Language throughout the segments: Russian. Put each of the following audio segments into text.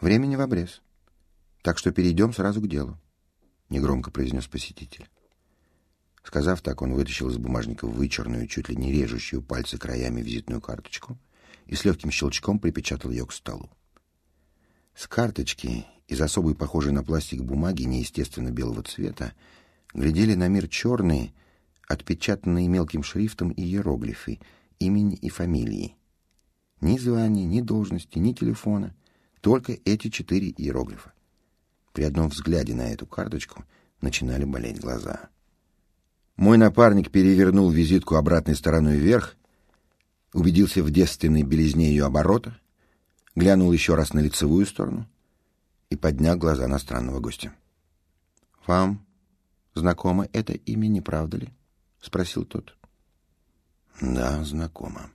Времени в обрез. Так что перейдем сразу к делу, — негромко произнес посетитель. Сказав так, он вытащил из бумажника вычерную, чуть ли не режущую пальцы краями визитную карточку и с легким щелчком припечатал ее к столу. С карточки из особой, похожей на пластик бумаги, неестественно белого цвета, глядели на мир черные, отпечатанные мелким шрифтом иероглифы, имени и фамилии. Ни звания, ни должности, ни телефона, только эти четыре иероглифа. При одном взгляде на эту карточку начинали болеть глаза. Мой напарник перевернул визитку обратной стороной вверх, убедился в девственной белизне ее оборота, глянул еще раз на лицевую сторону и поднял глаза на странного гостя. — Вам знакомо это имя, не правда ли? — спросил тот. — Да, знакомо.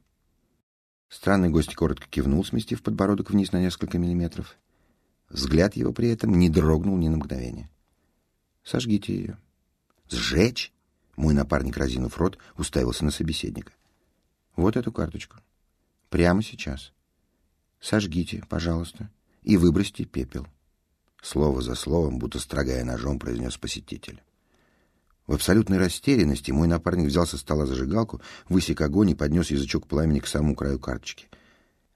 Странный гость коротко кивнул, сместив подбородок вниз на несколько миллиметров. Взгляд его при этом не дрогнул ни на мгновение. — Сожгите ее. — Сжечь? Мой напарник, разинув рот, уставился на собеседника. Вот эту карточку. Прямо сейчас. Сожгите, пожалуйста, и выбросьте пепел. Слово за словом, будто строгая ножом, произнес посетитель. В абсолютной растерянности мой напарник взял со стола зажигалку, высек огонь и поднес язычок пламени к самому краю карточки.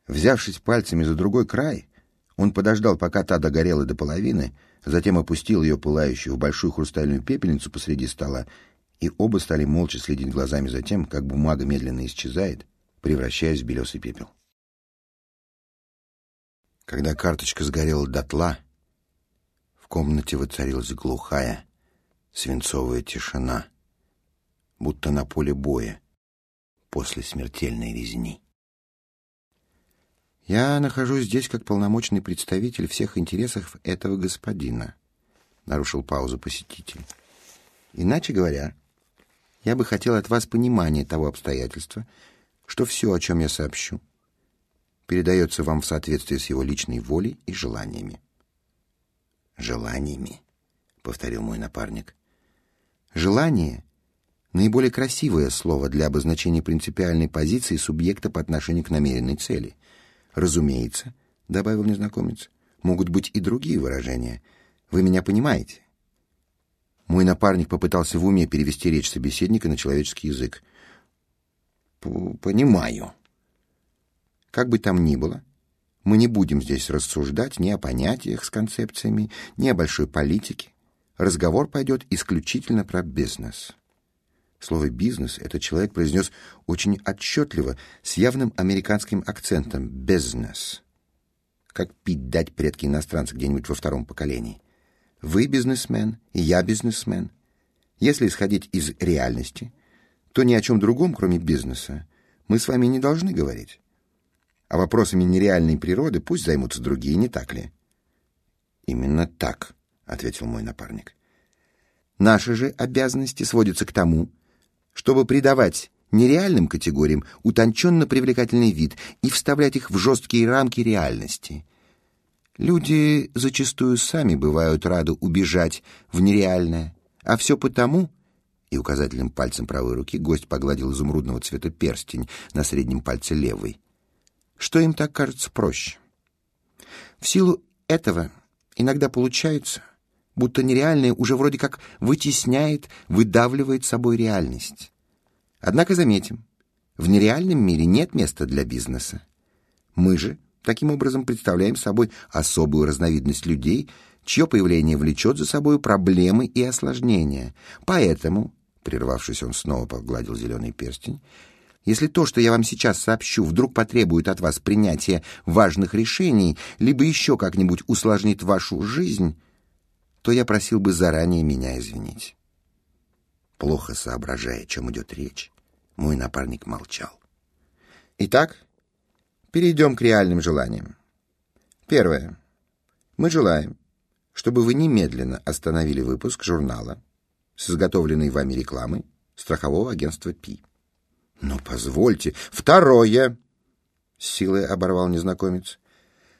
Взявшись пальцами за другой край, он подождал, пока та догорела до половины, затем опустил ее пылающую в большую хрустальную пепельницу посреди стола и оба стали молча следить глазами за тем, как бумага медленно исчезает, превращаясь в белесый пепел. Когда карточка сгорела дотла, в комнате воцарилась глухая, свинцовая тишина, будто на поле боя после смертельной резни. «Я нахожусь здесь как полномочный представитель всех интересов этого господина», — нарушил паузу посетитель. «Иначе говоря, я бы хотел от вас понимания того обстоятельства, что все, о чем я сообщу, передается вам в соответствии с его личной волей и желаниями. «Желаниями», — повторил мой напарник. «Желание — наиболее красивое слово для обозначения принципиальной позиции субъекта по отношению к намеренной цели. Разумеется, — добавил незнакомец, — могут быть и другие выражения. Вы меня понимаете?» Мой напарник попытался в уме перевести речь собеседника на человеческий язык. «Понимаю». Как бы там ни было, мы не будем здесь рассуждать ни о понятиях с концепциями, ни о большой политике. Разговор пойдет исключительно про бизнес. Слово «бизнес» этот человек произнес очень отчетливо, с явным американским акцентом «бизнес». Как пить дать предки иностранца где-нибудь во втором поколении. Вы бизнесмен, и я бизнесмен. Если исходить из реальности, то ни о чем другом, кроме бизнеса, мы с вами не должны говорить. А вопросами нереальной природы пусть займутся другие, не так ли? Именно так, ответил мой напарник. Наши же обязанности сводятся к тому, чтобы придавать нереальным категориям утонченно привлекательный вид и вставлять их в жесткие рамки реальности — Люди зачастую сами бывают рады убежать в нереальное, а все потому, и указательным пальцем правой руки гость погладил изумрудного цвета перстень на среднем пальце левой, что им так кажется проще. В силу этого иногда получается, будто нереальное уже вроде как вытесняет, выдавливает собой реальность. Однако заметим, в нереальном мире нет места для бизнеса. Мы же Таким образом, представляем собой особую разновидность людей, чье появление влечет за собой проблемы и осложнения. Поэтому, прервавшись, он снова погладил зеленый перстень, если то, что я вам сейчас сообщу, вдруг потребует от вас принятия важных решений, либо еще как-нибудь усложнит вашу жизнь, то я просил бы заранее меня извинить. Плохо соображая, о чем идет речь, мой напарник молчал. Итак, Перейдем к реальным желаниям. Первое. Мы желаем, чтобы вы немедленно остановили выпуск журнала с изготовленной вами рекламой страхового агентства ПИ. Но позвольте. Второе. С силой оборвал незнакомец.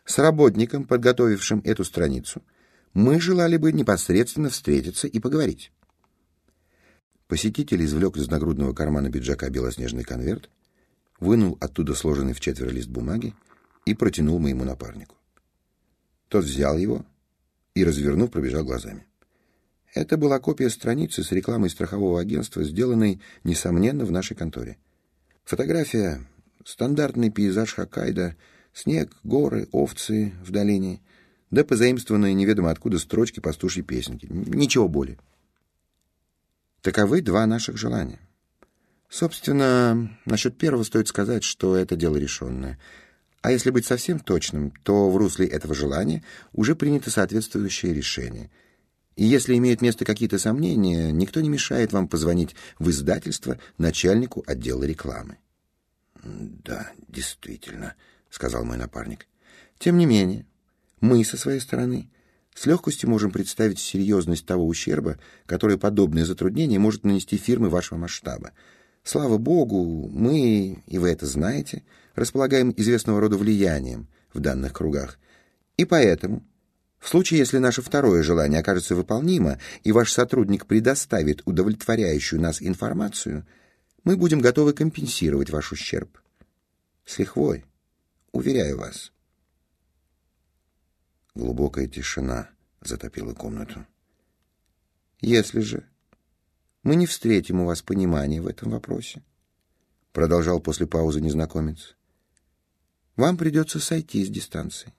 С работником, подготовившим эту страницу, мы желали бы непосредственно встретиться и поговорить. Посетитель извлек из нагрудного кармана пиджака белоснежный конверт, вынул оттуда сложенный в четверо лист бумаги и протянул моему напарнику. Тот взял его и, развернув, пробежал глазами. Это была копия страницы с рекламой страхового агентства, сделанной, несомненно, в нашей конторе. Фотография — стандартный пейзаж Хоккайдо, снег, горы, овцы в долине, да позаимствованные неведомо откуда строчки пастушьей песенки. Ничего более. Таковы два наших желания. Собственно, насчет первого стоит сказать, что это дело решенное. А если быть совсем точным, то в русле этого желания уже принято соответствующее решение. И если имеют место какие-то сомнения, никто не мешает вам позвонить в издательство начальнику отдела рекламы. «Да, действительно», — сказал мой напарник. «Тем не менее, мы, со своей стороны, с легкостью можем представить серьезность того ущерба, который подобное затруднение может нанести фирмы вашего масштаба. Слава богу, мы, и вы это знаете, располагаем известного рода влиянием в данных кругах. И поэтому, в случае, если наше второе желание окажется выполнимо, и ваш сотрудник предоставит удовлетворяющую нас информацию, мы будем готовы компенсировать ваш ущерб. С лихвой, уверяю вас. Глубокая тишина затопила комнату. Если же мы не встретим у вас понимания в этом вопросе, продолжал после паузы незнакомец. Вам придется сойти с дистанции.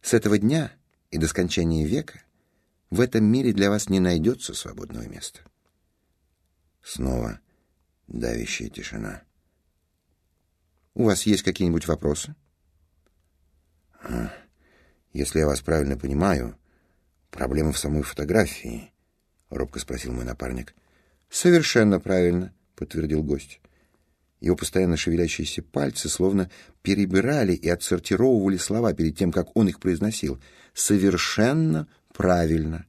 С этого дня и до скончания века в этом мире для вас не найдется свободного места. Снова давящая тишина. У вас есть какие-нибудь вопросы? Если я вас правильно понимаю, проблема в самой фотографии. — робко спросил мой напарник. «Совершенно правильно», — подтвердил гость. Его постоянно шевелящиеся пальцы словно перебирали и отсортировывали слова перед тем, как он их произносил. «Совершенно правильно.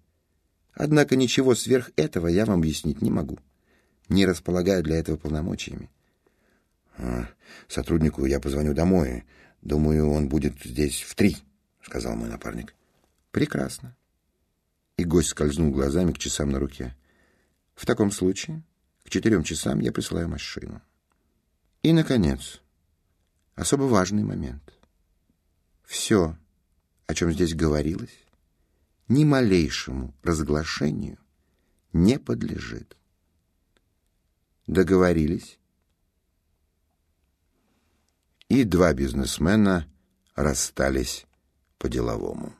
Однако ничего сверх этого я вам объяснить не могу. Не располагаю для этого полномочиями». А, «Сотруднику я позвоню домой. Думаю, он будет здесь в три», — сказал мой напарник. «Прекрасно. И гость скользнул глазами к часам на руке. В таком случае к четырем часам я присылаю машину. И, наконец, особо важный момент. Все, о чем здесь говорилось, ни малейшему разглашению не подлежит. Договорились? И два бизнесмена расстались по-деловому.